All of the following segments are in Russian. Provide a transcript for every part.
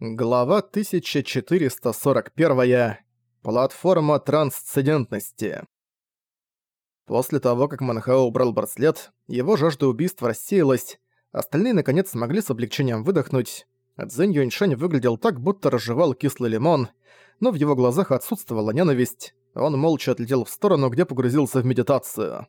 Глава 1441. Платформа трансцендентности. После того, как Манхао убрал браслет, его жажда убийства рассеялась, остальные наконец смогли с облегчением выдохнуть. Цзэнь Юньшань выглядел так, будто разжевал кислый лимон, но в его глазах отсутствовала ненависть. Он молча отлетел в сторону, где погрузился в медитацию.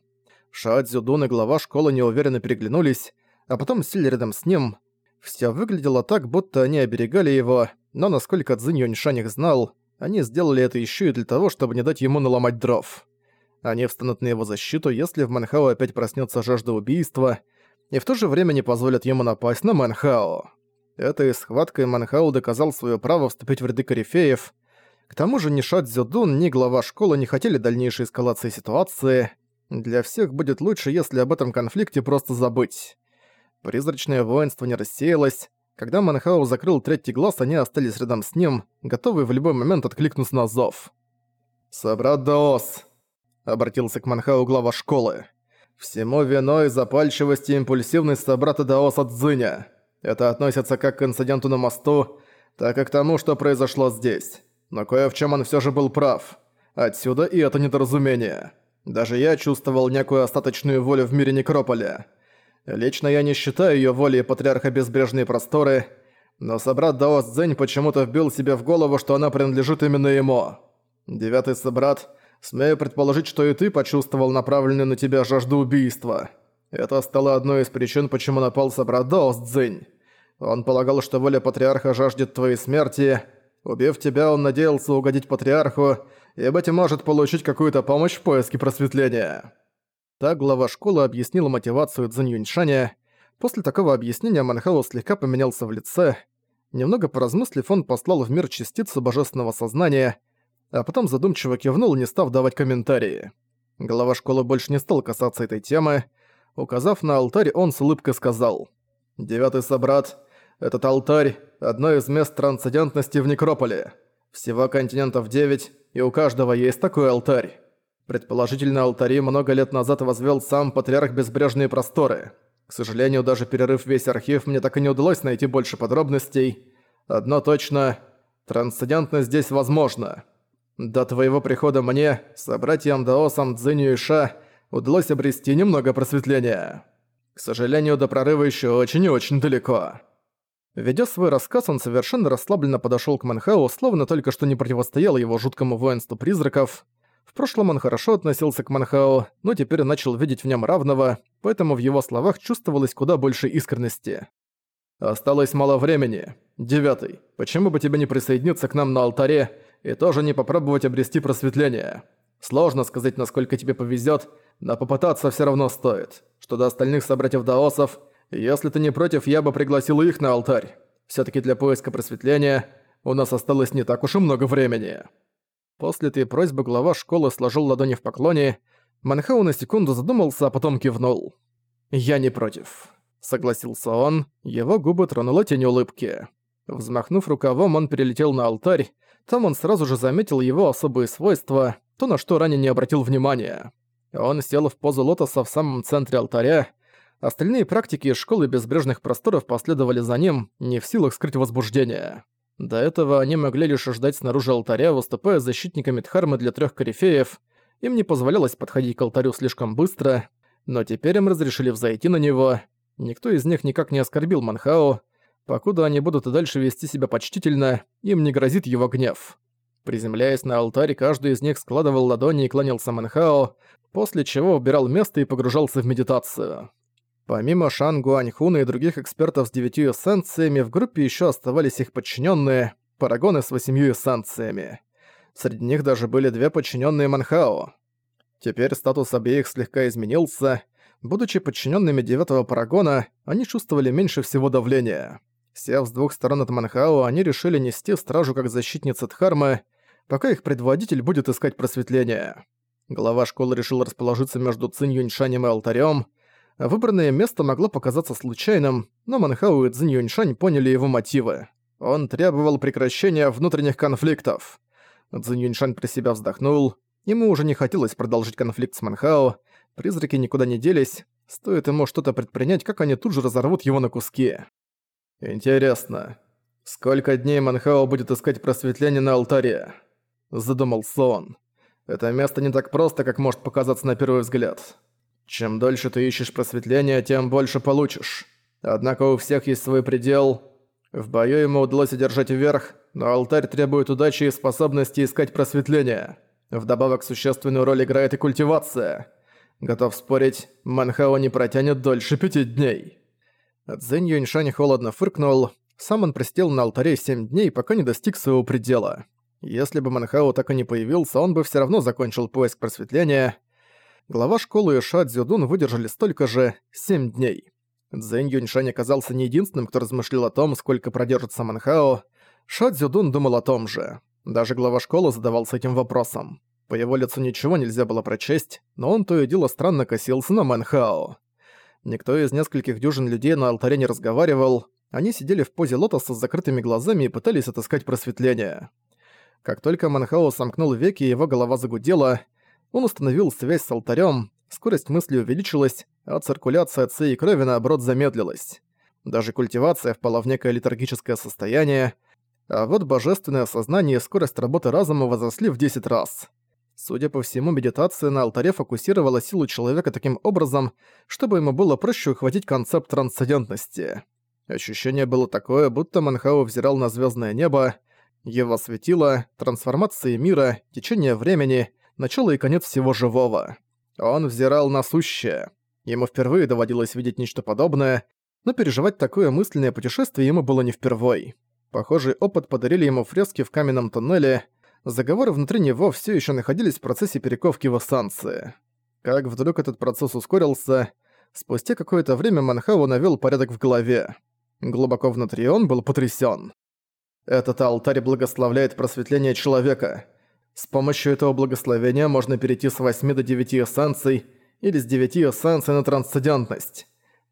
Ша Цзюдун и глава школы неуверенно переглянулись, а потом сели рядом с ним – все выглядело так, будто они оберегали его, но насколько Цзинь Юньшань их знал, они сделали это еще и для того, чтобы не дать ему наломать дров. Они встанут на его защиту, если в Манхао опять проснется жажда убийства, и в то же время не позволят ему напасть на Манхао. Этой схваткой Манхао доказал свое право вступить в ряды корифеев. К тому же ни Ша Цзюдун, ни глава школы не хотели дальнейшей эскалации ситуации. Для всех будет лучше, если об этом конфликте просто забыть. Призрачное воинство не рассеялось. Когда Манхау закрыл третий глаз, они остались рядом с ним, готовые в любой момент откликнуться на зов. «Собрат Даос», — обратился к Манхау глава школы. «Всему виной запальчивость и импульсивность собрата Даоса Цзыня. Это относится как к инциденту на мосту, так и к тому, что произошло здесь. Но кое в чем он все же был прав. Отсюда и это недоразумение. Даже я чувствовал некую остаточную волю в мире Некрополя». Лично я не считаю ее волей патриарха Безбрежные Просторы, но собрат Даос Цзэнь почему-то вбил себе в голову, что она принадлежит именно ему. Девятый собрат, смею предположить, что и ты почувствовал направленную на тебя жажду убийства. Это стало одной из причин, почему напал собрат Даос Цзэнь. Он полагал, что воля патриарха жаждет твоей смерти. Убив тебя, он надеялся угодить патриарху, и, быть может, получить какую-то помощь в поиске просветления. Так глава школы объяснила мотивацию Цзинь Юньшаня. После такого объяснения Манхао слегка поменялся в лице. Немного поразмыслив, он послал в мир частицу божественного сознания, а потом задумчиво кивнул, не став давать комментарии. Глава школы больше не стал касаться этой темы. Указав на алтарь, он с улыбкой сказал. «Девятый собрат, этот алтарь – одно из мест трансцендентности в Некрополе. Всего континентов девять, и у каждого есть такой алтарь. Предположительно, алтари много лет назад возвел сам Патриарх Безбрежные Просторы. К сожалению, даже перерыв весь архив, мне так и не удалось найти больше подробностей. Одно точно, трансцендентность здесь возможна. До твоего прихода мне, собратьям Даосам Цзиню и Ша, удалось обрести немного просветления. К сожалению, до прорыва еще очень и очень далеко. Ведя свой рассказ, он совершенно расслабленно подошел к Манхау, словно только что не противостоял его жуткому воинству призраков. В прошлом он хорошо относился к Манхао, но теперь начал видеть в нем равного, поэтому в его словах чувствовалось куда больше искренности. «Осталось мало времени. Девятый. Почему бы тебе не присоединиться к нам на алтаре и тоже не попробовать обрести просветление? Сложно сказать, насколько тебе повезет, но попытаться все равно стоит. Что до остальных собратьев даосов, если ты не против, я бы пригласил их на алтарь. все таки для поиска просветления у нас осталось не так уж и много времени». После этой просьбы глава школы сложил ладони в поклоне. Манхау на секунду задумался, а потом кивнул. «Я не против», — согласился он, его губы тронула тень улыбки. Взмахнув рукавом, он перелетел на алтарь, там он сразу же заметил его особые свойства, то, на что ранее не обратил внимания. Он сел в позу лотоса в самом центре алтаря, остальные практики из школы безбрежных просторов последовали за ним, не в силах скрыть возбуждение. До этого они могли лишь ждать снаружи алтаря, выступая защитниками Дхармы для трех корифеев. Им не позволялось подходить к алтарю слишком быстро, но теперь им разрешили взойти на него. Никто из них никак не оскорбил Манхао. Покуда они будут и дальше вести себя почтительно, им не грозит его гнев. Приземляясь на алтарь, каждый из них складывал ладони и кланялся Манхао, после чего убирал место и погружался в медитацию. Помимо Шан Гуаньхуна и других экспертов с девятью эссенциями, в группе еще оставались их подчиненные, парагоны с восемью эссенциями. Среди них даже были две подчиненные Манхао. Теперь статус обеих слегка изменился. Будучи подчиненными девятого парагона, они чувствовали меньше всего давления. Сев с двух сторон от Манхао, они решили нести стражу как защитницы Дхармы, пока их предводитель будет искать просветление. Глава школы решил расположиться между Цинь Юньшанем и алтарем, Выбранное место могло показаться случайным, но Манхау и Цзинь Юньшань поняли его мотивы. Он требовал прекращения внутренних конфликтов. Цзинь Юньшань при себя вздохнул. Ему уже не хотелось продолжить конфликт с Манхао. Призраки никуда не делись. Стоит ему что-то предпринять, как они тут же разорвут его на куски. «Интересно, «Сколько дней Манхао будет искать просветление на алтаре?» Задумался он. «Это место не так просто, как может показаться на первый взгляд. Чем дольше ты ищешь просветление, тем больше получишь. Однако у всех есть свой предел. В бою ему удалось одержать верх, но алтарь требует удачи и способности искать просветление. Вдобавок существенную роль играет и культивация. Готов спорить, Манхао не протянет дольше пяти дней». Цзэнь Юньшань холодно фыркнул. Сам он просидел на алтаре семь дней, пока не достиг своего предела. Если бы Манхао так и не появился, он бы все равно закончил поиск просветления. Глава школы и Ша Цзюдун выдержали столько же – семь дней. Цзэнь Юньшань оказался не единственным, кто размышлял о том, сколько продержится Манхао. Ша Цзюдун думал о том же. Даже глава школы задавался этим вопросом. По его лицу ничего нельзя было прочесть, но он то и дело странно косился на Манхао. Никто из нескольких дюжин людей на алтаре не разговаривал, они сидели в позе лотоса с закрытыми глазами и пытались отыскать просветление. Как только Манхао сомкнул веки его голова загудела, он установил связь с алтарем, скорость мысли увеличилась, а циркуляция ци и крови наоборот замедлилась. Даже культивация впала в некое летаргическое состояние, а вот божественное сознание и скорость работы разума возросли в 10 раз. Судя по всему, медитация на алтаре фокусировала силу человека таким образом, чтобы ему было проще ухватить концепт трансцендентности. Ощущение было такое, будто Манхао взирал на звездное небо, его светило, трансформация мира, течение времени, начало и конец всего живого. Он взирал на сущее. Ему впервые доводилось видеть нечто подобное, но переживать такое мысленное путешествие ему было не впервой. Похожий опыт подарили ему фрески в каменном тоннеле – заговоры внутри него все еще находились в процессе перековки в эссанции. Как вдруг этот процесс ускорился, спустя какое-то время Манхау навёл порядок в голове. Глубоко внутри он был потрясен. Этот алтарь благословляет просветление человека. С помощью этого благословения можно перейти с 8 до 9 эссенций или с 9 эссенций на трансцендентность.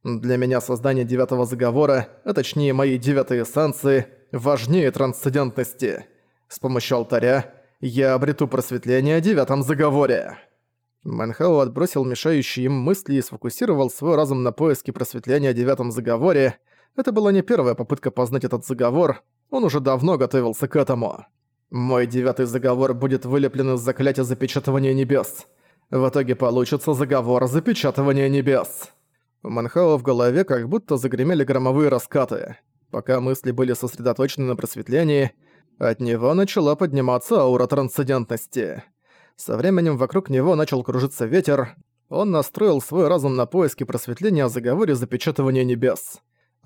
Для меня создание девятого заговора, а точнее моей девятой эссенции, важнее трансцендентности. С помощью алтаря я обрету просветление о девятом заговоре». Манхао отбросил мешающие им мысли и сфокусировал свой разум на поиске просветления о девятом заговоре. Это была не первая попытка познать этот заговор, он уже давно готовился к этому. «Мой девятый заговор будет вылеплен из заклятия запечатывания небес. В итоге получится заговор запечатывания небес». У Манхао в голове как будто загремели громовые раскаты. Пока мысли были сосредоточены на просветлении, от него начала подниматься аура трансцендентности. Со временем вокруг него начал кружиться ветер. Он настроил свой разум на поиски просветления о заговоре запечатывания небес.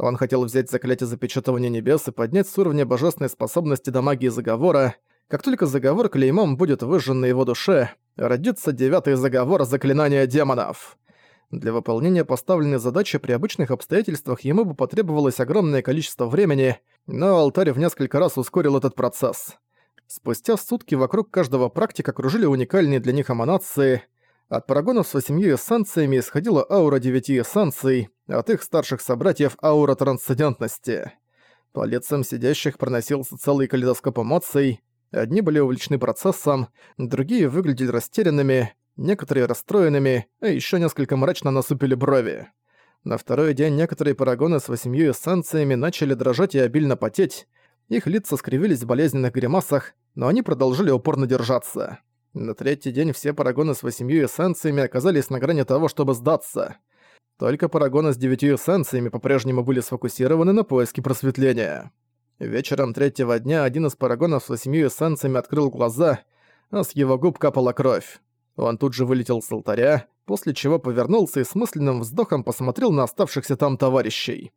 Он хотел взять заклятие запечатывания небес и поднять с уровня божественной способности до магии заговора. Как только заговор клеймом будет выжжен на его душе, родится девятый заговор заклинания демонов. Для выполнения поставленной задачи при обычных обстоятельствах ему бы потребовалось огромное количество времени, но алтарь в несколько раз ускорил этот процесс. Спустя сутки вокруг каждого практика кружили уникальные для них эманации. От парагонов с восемью эссенциями исходила аура девяти эссенций, от их старших собратьев аура трансцендентности. По лицам сидящих проносился целый калейдоскоп эмоций. Одни были увлечены процессом, другие выглядели растерянными, некоторые расстроенными, а еще несколько мрачно насупили брови. На второй день некоторые парагоны с восемью эссенциями начали дрожать и обильно потеть, их лица скривились в болезненных гримасах, но они продолжили упорно держаться. На третий день все парагоны с восемью эссенциями оказались на грани того, чтобы сдаться. Только парагоны с девятью эссенциями по-прежнему были сфокусированы на поиске просветления. Вечером третьего дня один из парагонов с восемью эссенциями открыл глаза, а с его губ капала кровь. Он тут же вылетел с алтаря, после чего повернулся и с мысленным вздохом посмотрел на оставшихся там товарищей.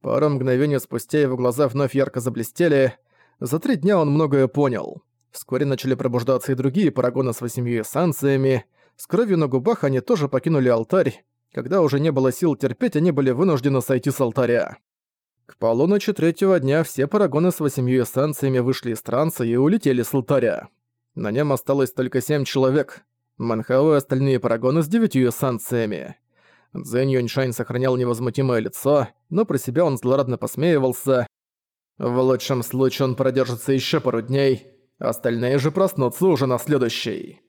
Пару мгновений спустя его глаза вновь ярко заблестели. За три дня он многое понял. Вскоре начали пробуждаться и другие парагоны с восемью эссенциями. С кровью на губах они тоже покинули алтарь. Когда уже не было сил терпеть, они были вынуждены сойти с алтаря. К полуночи третьего дня все парагоны с восемью эссенциями вышли из транса и улетели с алтаря. На нем осталось только семь человек. Манхао и остальные парагоны с девятью эссенциями. Цзэнь Юньшань сохранял невозмутимое лицо, но про себя он злорадно посмеивался. В лучшем случае он продержится еще пару дней, остальные же проснутся уже на следующий.